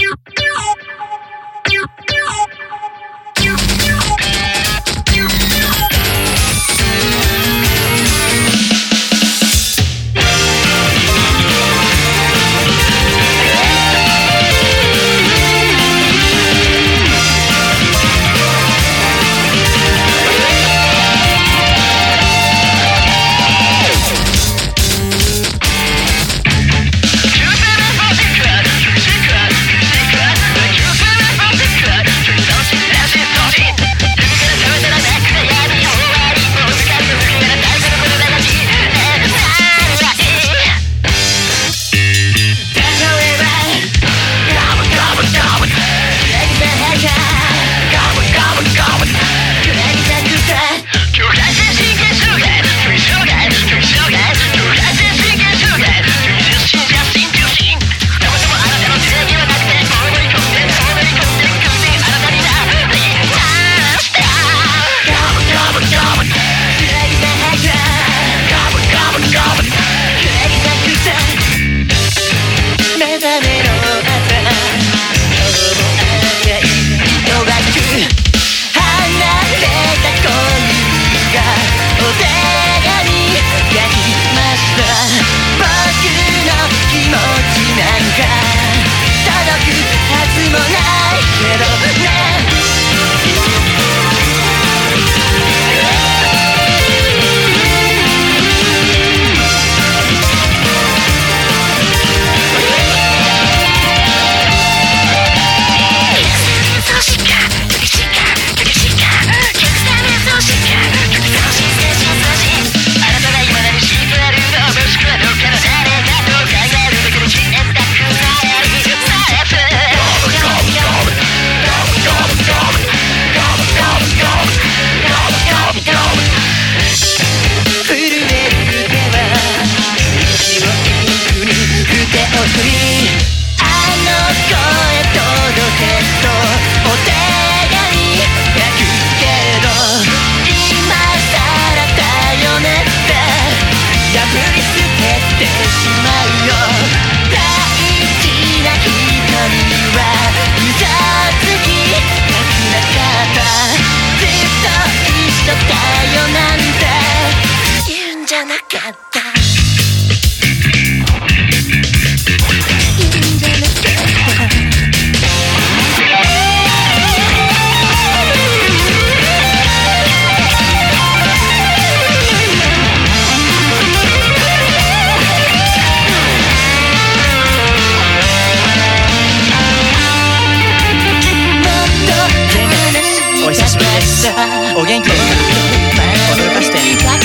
you なかった」「いゃ」おお元気で。すかかして。